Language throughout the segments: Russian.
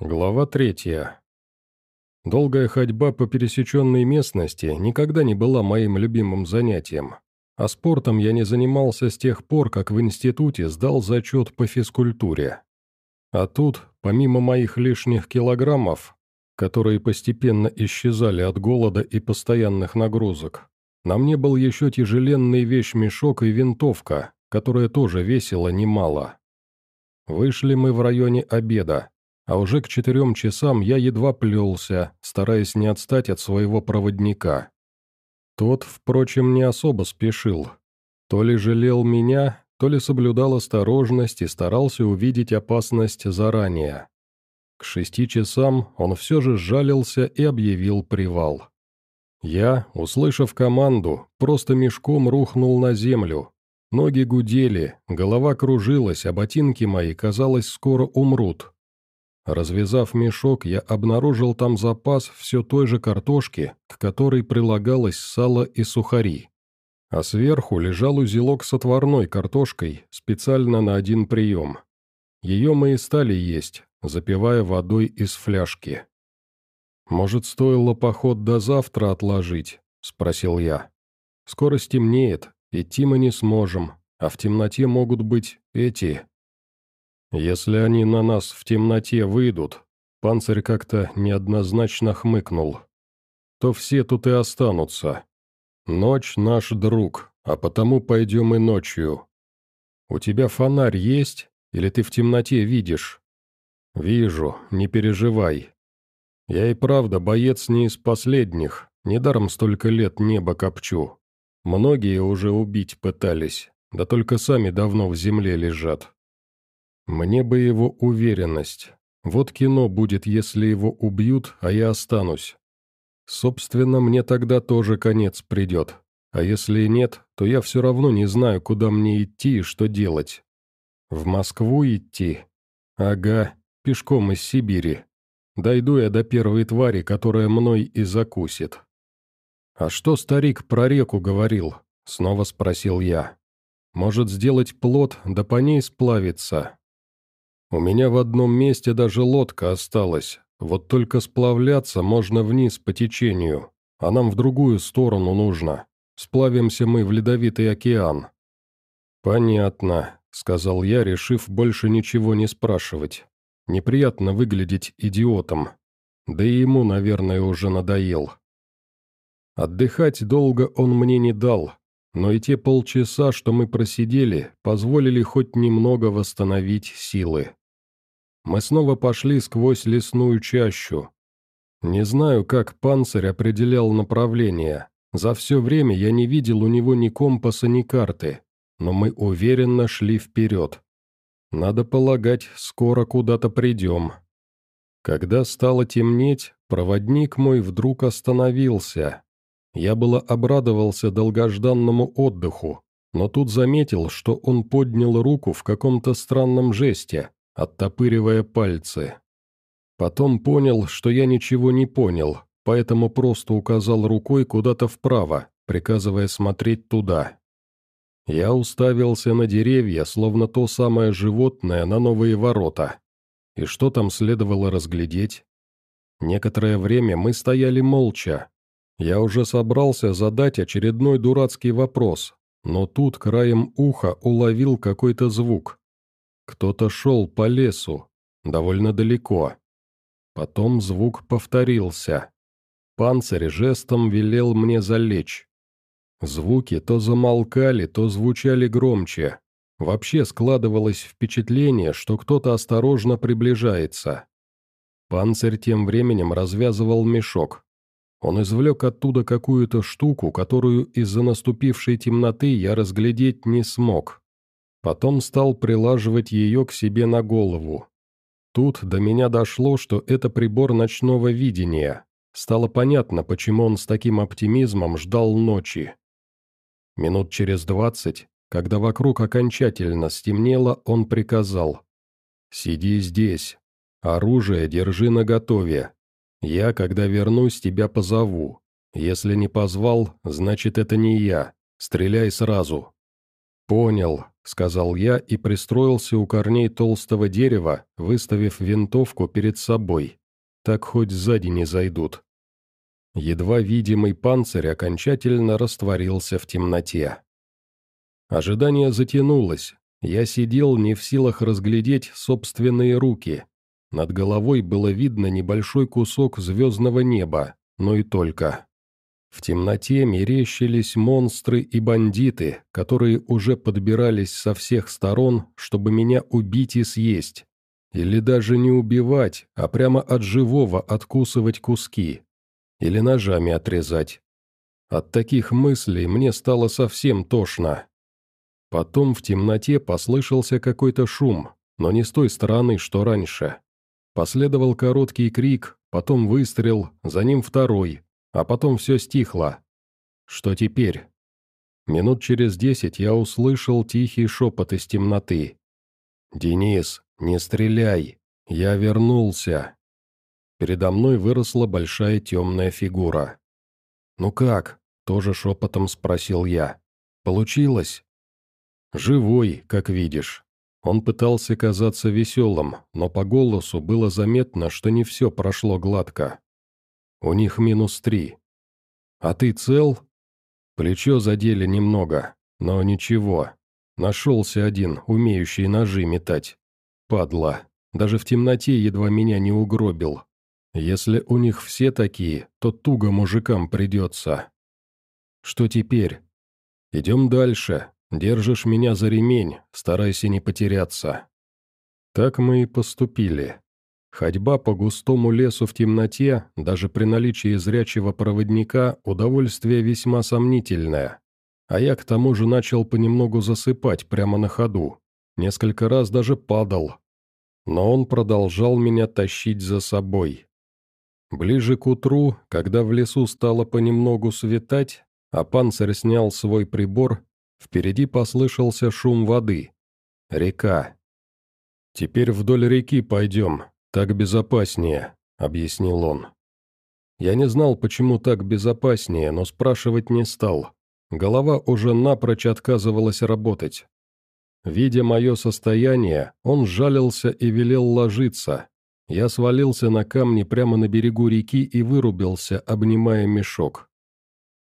Глава третья. Долгая ходьба по пересеченной местности никогда не была моим любимым занятием, а спортом я не занимался с тех пор, как в институте сдал зачет по физкультуре. А тут, помимо моих лишних килограммов, которые постепенно исчезали от голода и постоянных нагрузок, на мне был еще тяжеленный вещмешок и винтовка, которая тоже весила немало. Вышли мы в районе обеда, а уже к четырем часам я едва плелся, стараясь не отстать от своего проводника. Тот, впрочем, не особо спешил. То ли жалел меня, то ли соблюдал осторожность и старался увидеть опасность заранее. К шести часам он все же сжалился и объявил привал. Я, услышав команду, просто мешком рухнул на землю. Ноги гудели, голова кружилась, а ботинки мои, казалось, скоро умрут. Развязав мешок, я обнаружил там запас все той же картошки, к которой прилагалось сало и сухари. А сверху лежал узелок с отварной картошкой, специально на один прием. Ее мы и стали есть, запивая водой из фляжки. «Может, стоило поход до завтра отложить?» – спросил я. «Скоро стемнеет, идти мы не сможем, а в темноте могут быть эти...» «Если они на нас в темноте выйдут», панцирь как-то неоднозначно хмыкнул, «то все тут и останутся. Ночь наш друг, а потому пойдем и ночью. У тебя фонарь есть, или ты в темноте видишь?» «Вижу, не переживай. Я и правда боец не из последних, недаром столько лет небо копчу. Многие уже убить пытались, да только сами давно в земле лежат. Мне бы его уверенность. Вот кино будет, если его убьют, а я останусь. Собственно, мне тогда тоже конец придет. А если нет, то я все равно не знаю, куда мне идти и что делать. В Москву идти? Ага, пешком из Сибири. Дойду я до первой твари, которая мной и закусит. «А что старик про реку говорил?» — снова спросил я. «Может, сделать плод, да по ней сплавиться?» У меня в одном месте даже лодка осталась, вот только сплавляться можно вниз по течению, а нам в другую сторону нужно. Сплавимся мы в ледовитый океан». «Понятно», — сказал я, решив больше ничего не спрашивать. «Неприятно выглядеть идиотом. Да и ему, наверное, уже надоел». Отдыхать долго он мне не дал, но и те полчаса, что мы просидели, позволили хоть немного восстановить силы. Мы снова пошли сквозь лесную чащу. Не знаю, как панцирь определял направление. За все время я не видел у него ни компаса, ни карты, но мы уверенно шли вперед. Надо полагать, скоро куда-то придем. Когда стало темнеть, проводник мой вдруг остановился. Я было обрадовался долгожданному отдыху, но тут заметил, что он поднял руку в каком-то странном жесте оттопыривая пальцы. Потом понял, что я ничего не понял, поэтому просто указал рукой куда-то вправо, приказывая смотреть туда. Я уставился на деревья, словно то самое животное на новые ворота. И что там следовало разглядеть? Некоторое время мы стояли молча. Я уже собрался задать очередной дурацкий вопрос, но тут краем уха уловил какой-то звук. Кто-то шел по лесу, довольно далеко. Потом звук повторился. Панцирь жестом велел мне залечь. Звуки то замолкали, то звучали громче. Вообще складывалось впечатление, что кто-то осторожно приближается. Панцирь тем временем развязывал мешок. Он извлек оттуда какую-то штуку, которую из-за наступившей темноты я разглядеть не смог. Потом стал прилаживать ее к себе на голову. Тут до меня дошло, что это прибор ночного видения. Стало понятно, почему он с таким оптимизмом ждал ночи. Минут через двадцать, когда вокруг окончательно стемнело, он приказал. «Сиди здесь. Оружие держи наготове. Я, когда вернусь, тебя позову. Если не позвал, значит, это не я. Стреляй сразу». «Понял», сказал я и пристроился у корней толстого дерева, выставив винтовку перед собой. Так хоть сзади не зайдут. Едва видимый панцирь окончательно растворился в темноте. Ожидание затянулось. Я сидел не в силах разглядеть собственные руки. Над головой было видно небольшой кусок звездного неба, но и только. В темноте мерещились монстры и бандиты, которые уже подбирались со всех сторон, чтобы меня убить и съесть. Или даже не убивать, а прямо от живого откусывать куски. Или ножами отрезать. От таких мыслей мне стало совсем тошно. Потом в темноте послышался какой-то шум, но не с той стороны, что раньше. Последовал короткий крик, потом выстрел, за ним второй, а потом все стихло. Что теперь? Минут через десять я услышал тихий шепот из темноты. «Денис, не стреляй! Я вернулся!» Передо мной выросла большая темная фигура. «Ну как?» – тоже шепотом спросил я. «Получилось?» «Живой, как видишь». Он пытался казаться веселым, но по голосу было заметно, что не все прошло гладко. У них минус три. А ты цел? Плечо задели немного, но ничего. Нашелся один, умеющий ножи метать. Падла. Даже в темноте едва меня не угробил. Если у них все такие, то туго мужикам придется. Что теперь? Идем дальше. Держишь меня за ремень, старайся не потеряться. Так мы и поступили. Ходьба по густому лесу в темноте, даже при наличии зрячего проводника, удовольствие весьма сомнительное. А я к тому же начал понемногу засыпать прямо на ходу. Несколько раз даже падал. Но он продолжал меня тащить за собой. Ближе к утру, когда в лесу стало понемногу светать, а панцирь снял свой прибор, впереди послышался шум воды. Река. «Теперь вдоль реки пойдем», «Так безопаснее», — объяснил он. Я не знал, почему так безопаснее, но спрашивать не стал. Голова уже напрочь отказывалась работать. Видя мое состояние, он жалился и велел ложиться. Я свалился на камни прямо на берегу реки и вырубился, обнимая мешок.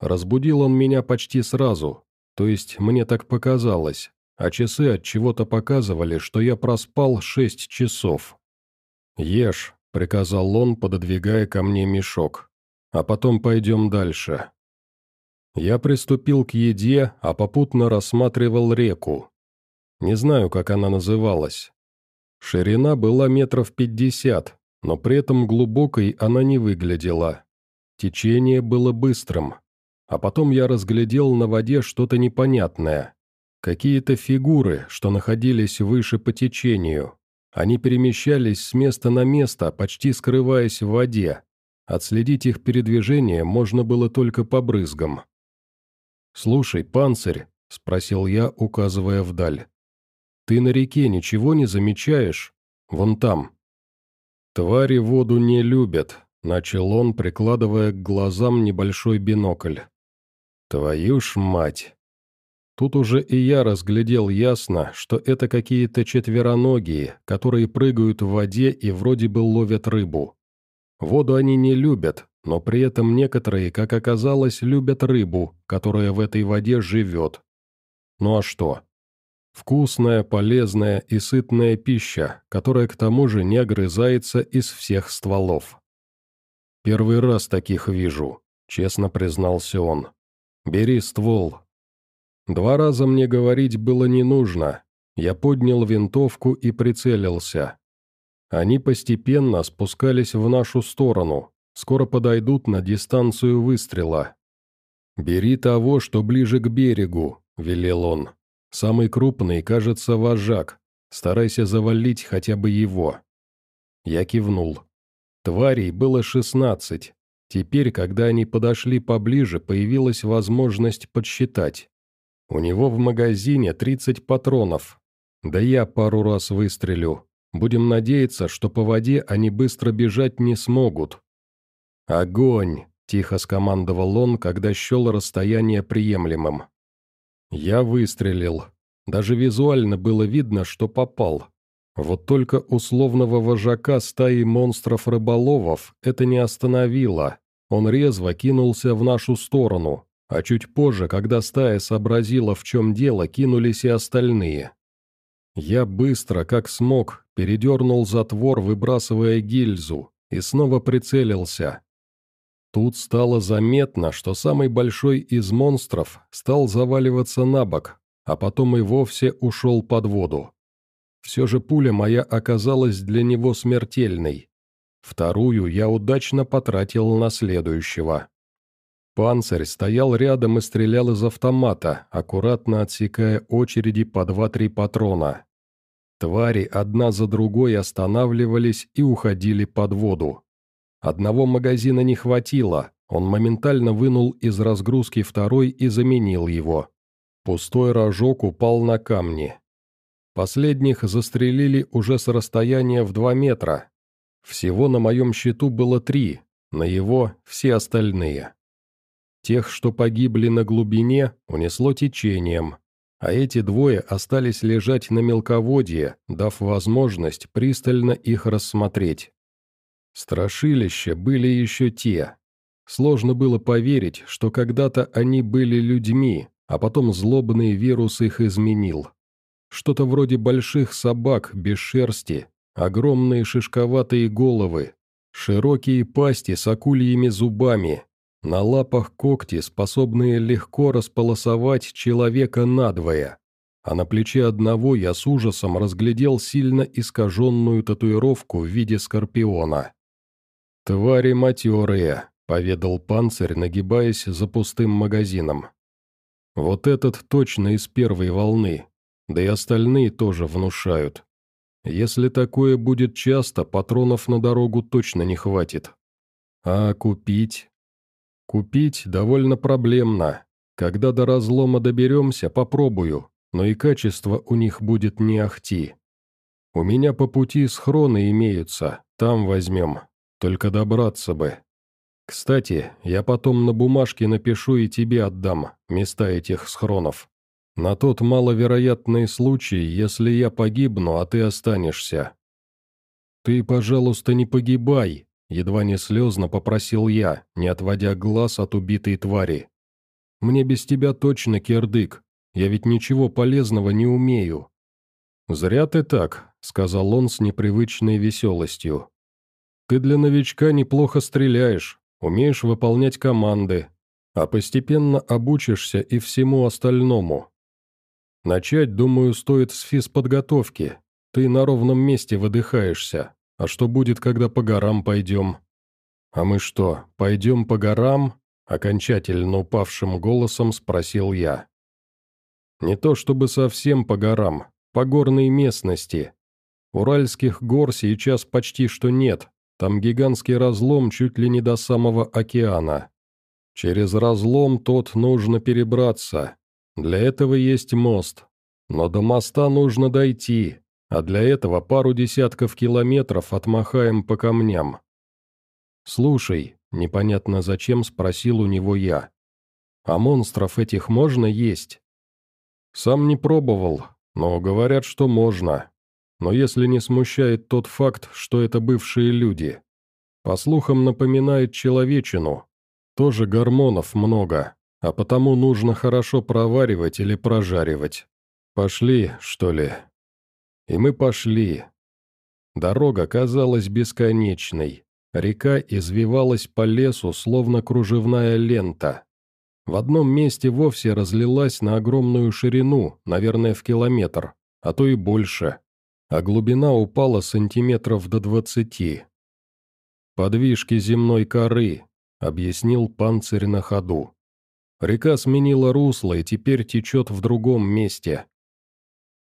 Разбудил он меня почти сразу, то есть мне так показалось, а часы от чего-то показывали, что я проспал шесть часов. «Ешь», — приказал он, пододвигая ко мне мешок. «А потом пойдем дальше». Я приступил к еде, а попутно рассматривал реку. Не знаю, как она называлась. Ширина была метров пятьдесят, но при этом глубокой она не выглядела. Течение было быстрым. А потом я разглядел на воде что-то непонятное. Какие-то фигуры, что находились выше по течению. Они перемещались с места на место, почти скрываясь в воде. Отследить их передвижение можно было только по брызгам. «Слушай, панцирь», — спросил я, указывая вдаль. «Ты на реке ничего не замечаешь? Вон там». «Твари воду не любят», — начал он, прикладывая к глазам небольшой бинокль. «Твою ж мать!» Тут уже и я разглядел ясно, что это какие-то четвероногие, которые прыгают в воде и вроде бы ловят рыбу. Воду они не любят, но при этом некоторые, как оказалось, любят рыбу, которая в этой воде живет. Ну а что? Вкусная, полезная и сытная пища, которая к тому же не огрызается из всех стволов. «Первый раз таких вижу», — честно признался он. «Бери ствол, Два раза мне говорить было не нужно. Я поднял винтовку и прицелился. Они постепенно спускались в нашу сторону, скоро подойдут на дистанцию выстрела. «Бери того, что ближе к берегу», — велел он. «Самый крупный, кажется, вожак. Старайся завалить хотя бы его». Я кивнул. Тварей было шестнадцать. Теперь, когда они подошли поближе, появилась возможность подсчитать. У него в магазине 30 патронов. Да я пару раз выстрелю. Будем надеяться, что по воде они быстро бежать не смогут. «Огонь!» – тихо скомандовал он, когда счел расстояние приемлемым. Я выстрелил. Даже визуально было видно, что попал. Вот только условного вожака стаи монстров-рыболовов это не остановило. Он резво кинулся в нашу сторону, а чуть позже, когда стая сообразила, в чем дело, кинулись и остальные. Я быстро, как смог, передернул затвор, выбрасывая гильзу, и снова прицелился. Тут стало заметно, что самый большой из монстров стал заваливаться на бок, а потом и вовсе ушел под воду. Все же пуля моя оказалась для него смертельной. Вторую я удачно потратил на следующего. Панцирь стоял рядом и стрелял из автомата, аккуратно отсекая очереди по два-три патрона. Твари одна за другой останавливались и уходили под воду. Одного магазина не хватило, он моментально вынул из разгрузки второй и заменил его. Пустой рожок упал на камни. Последних застрелили уже с расстояния в два метра. Всего на моем счету было три, на его – все остальные. Тех, что погибли на глубине, унесло течением, а эти двое остались лежать на мелководье, дав возможность пристально их рассмотреть. Страшилища были еще те. Сложно было поверить, что когда-то они были людьми, а потом злобный вирус их изменил. Что-то вроде больших собак без шерсти, огромные шишковатые головы, широкие пасти с акульями зубами, на лапах когти, способные легко располосовать человека надвое, а на плече одного я с ужасом разглядел сильно искаженную татуировку в виде скорпиона. «Твари матерые», — поведал панцирь, нагибаясь за пустым магазином. «Вот этот точно из первой волны, да и остальные тоже внушают. Если такое будет часто, патронов на дорогу точно не хватит. А купить? Купить довольно проблемно. Когда до разлома доберемся, попробую, но и качество у них будет не ахти. У меня по пути схроны имеются, там возьмем. Только добраться бы. Кстати, я потом на бумажке напишу и тебе отдам места этих схронов. На тот маловероятный случай, если я погибну, а ты останешься. Ты, пожалуйста, не погибай, едва не слезно попросил я, не отводя глаз от убитой твари. Мне без тебя точно кирдык, я ведь ничего полезного не умею. Зря ты так, сказал он с непривычной веселостью. Ты для новичка неплохо стреляешь, умеешь выполнять команды, а постепенно обучишься и всему остальному. Начать, думаю, стоит с физподготовки. Ты на ровном месте выдыхаешься. А что будет, когда по горам пойдем? А мы что, пойдем по горам? Окончательно упавшим голосом спросил я. Не то чтобы совсем по горам, по горной местности. Уральских гор сейчас почти что нет, там гигантский разлом чуть ли не до самого океана. Через разлом тот нужно перебраться, для этого есть мост. Но до моста нужно дойти, а для этого пару десятков километров отмахаем по камням. «Слушай», — непонятно зачем спросил у него я, «а монстров этих можно есть?» «Сам не пробовал, но говорят, что можно. Но если не смущает тот факт, что это бывшие люди. По слухам напоминает человечину. Тоже гормонов много, а потому нужно хорошо проваривать или прожаривать. Пошли, что ли?» И мы пошли. Дорога казалась бесконечной. Река извивалась по лесу, словно кружевная лента. В одном месте вовсе разлилась на огромную ширину, наверное, в километр, а то и больше, а глубина упала сантиметров до двадцати. «Подвижки земной коры», — объяснил панцирь на ходу. Река сменила русло и теперь течет в другом месте.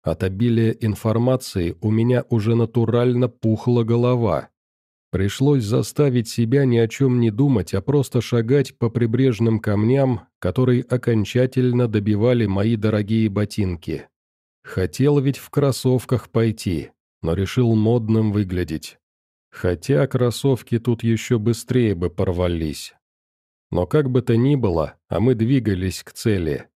От обилия информации у меня уже натурально пухла голова. Пришлось заставить себя ни о чем не думать, а просто шагать по прибрежным камням, которые окончательно добивали мои дорогие ботинки. Хотел ведь в кроссовках пойти, но решил модным выглядеть. Хотя кроссовки тут еще быстрее бы порвались. Но как бы то ни было, а мы двигались к цели.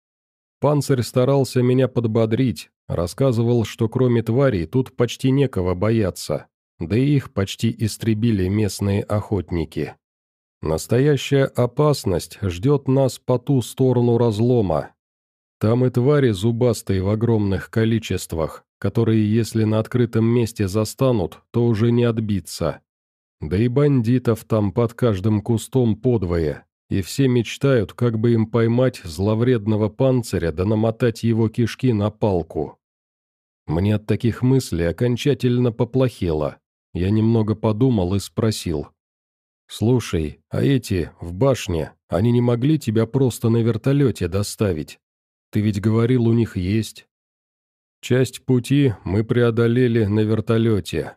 Панцирь старался меня подбодрить, рассказывал, что кроме тварей тут почти некого бояться, да и их почти истребили местные охотники. Настоящая опасность ждет нас по ту сторону разлома. Там и твари зубастые в огромных количествах, которые, если на открытом месте застанут, то уже не отбиться. Да и бандитов там под каждым кустом подвое, и все мечтают, как бы им поймать зловредного панциря да намотать его кишки на палку. Мне от таких мыслей окончательно поплохело. Я немного подумал и спросил. «Слушай, а эти, в башне, они не могли тебя просто на вертолете доставить? Ты ведь говорил, у них есть?» Часть пути мы преодолели на вертолете.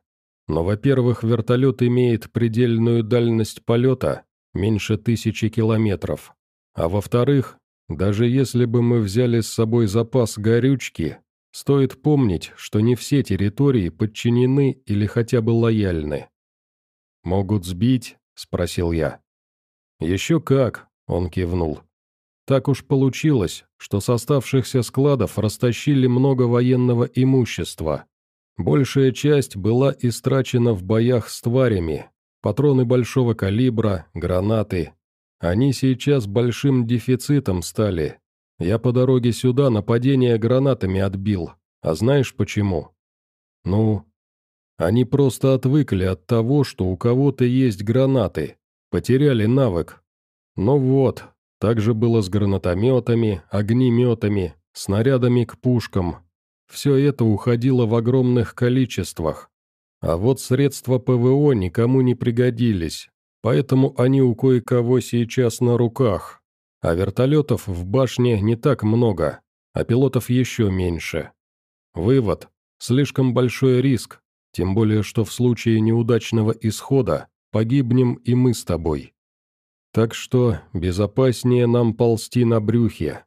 Но, во-первых, вертолет имеет предельную дальность полета, меньше тысячи километров. А во-вторых, даже если бы мы взяли с собой запас горючки, стоит помнить, что не все территории подчинены или хотя бы лояльны. «Могут сбить?» – спросил я. «Еще как», – он кивнул. «Так уж получилось, что с оставшихся складов растащили много военного имущества, Большая часть была истрачена в боях с тварями. Патроны большого калибра, гранаты. Они сейчас большим дефицитом стали. Я по дороге сюда нападение гранатами отбил. А знаешь почему? Ну, они просто отвыкли от того, что у кого-то есть гранаты. Потеряли навык. Ну вот, так же было с гранатометами, огнеметами, снарядами к пушкам, все это уходило в огромных количествах. А вот средства ПВО никому не пригодились, поэтому они у кое-кого сейчас на руках. А вертолетов в башне не так много, а пилотов еще меньше. Вывод – слишком большой риск, тем более что в случае неудачного исхода погибнем и мы с тобой. Так что безопаснее нам ползти на брюхе,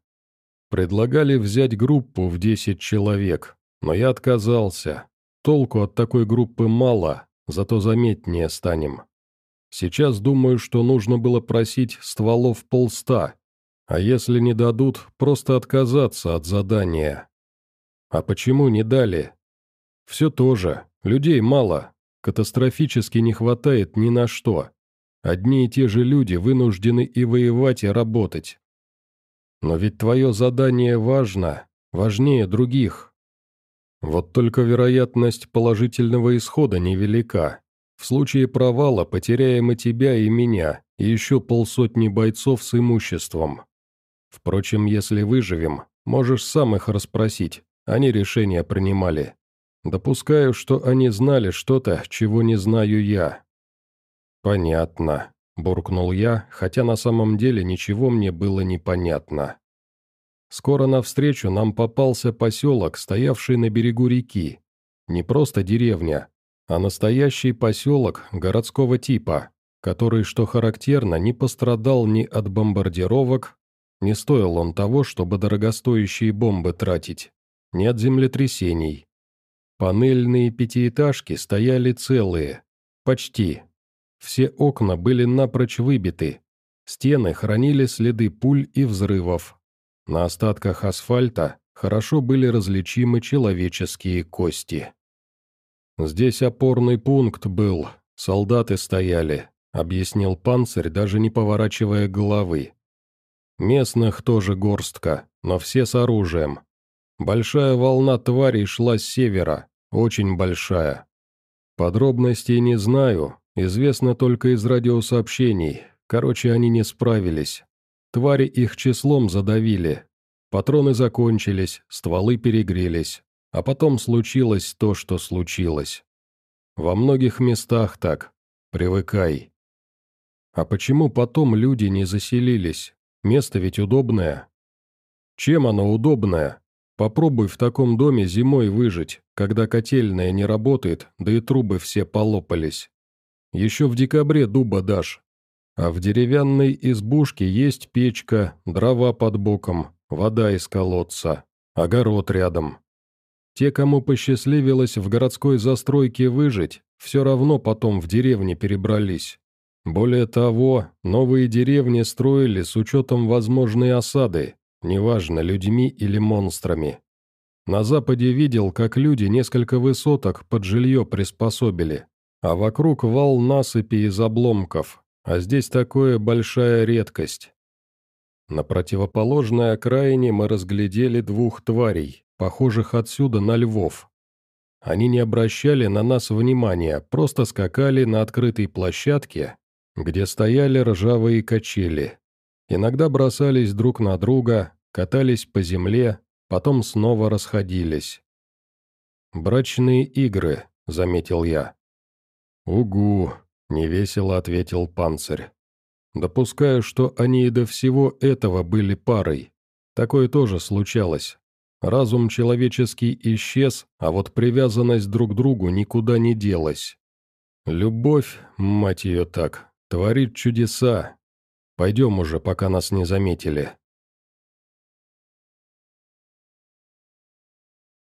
Предлагали взять группу в 10 человек, но я отказался. Толку от такой группы мало, зато заметнее станем. Сейчас думаю, что нужно было просить стволов полста, а если не дадут, просто отказаться от задания. А почему не дали? Все то же, людей мало, катастрофически не хватает ни на что. Одни и те же люди вынуждены и воевать, и работать. Но ведь твое задание важно, важнее других. Вот только вероятность положительного исхода невелика. В случае провала потеряем и тебя, и меня, и еще полсотни бойцов с имуществом. Впрочем, если выживем, можешь сам их расспросить, они решения принимали. Допускаю, что они знали что-то, чего не знаю я». «Понятно», – буркнул я, хотя на самом деле ничего мне было непонятно. Скоро навстречу нам попался поселок, стоявший на берегу реки. Не просто деревня, а настоящий поселок городского типа, который, что характерно, не пострадал ни от бомбардировок, не стоил он того, чтобы дорогостоящие бомбы тратить, ни от землетрясений. Панельные пятиэтажки стояли целые, почти, все окна были напрочь выбиты. Стены хранили следы пуль и взрывов. На остатках асфальта хорошо были различимы человеческие кости. «Здесь опорный пункт был, солдаты стояли», — объяснил панцирь, даже не поворачивая головы. «Местных тоже горстка, но все с оружием. Большая волна тварей шла с севера, очень большая. Подробностей не знаю, Известно только из радиосообщений. Короче, они не справились. Твари их числом задавили. Патроны закончились, стволы перегрелись. А потом случилось то, что случилось. Во многих местах так. Привыкай. А почему потом люди не заселились? Место ведь удобное. Чем оно удобное? Попробуй в таком доме зимой выжить, когда котельная не работает, да и трубы все полопались. Еще в декабре дуба дашь. А в деревянной избушке есть печка, дрова под боком, вода из колодца, огород рядом. Те, кому посчастливилось в городской застройке выжить, все равно потом в деревне перебрались. Более того, новые деревни строили с учетом возможной осады, неважно, людьми или монстрами. На западе видел, как люди несколько высоток под жилье приспособили, а вокруг вал насыпи из обломков, а здесь такое большая редкость. На противоположной окраине мы разглядели двух тварей, похожих отсюда на львов. Они не обращали на нас внимания, просто скакали на открытой площадке, где стояли ржавые качели. Иногда бросались друг на друга, катались по земле, потом снова расходились. «Брачные игры», — заметил я. «Угу», — невесело ответил панцирь. «Допускаю, что они и до всего этого были парой. Такое тоже случалось. Разум человеческий исчез, а вот привязанность друг к другу никуда не делась. Любовь, мать ее так, творит чудеса. Пойдем уже, пока нас не заметили».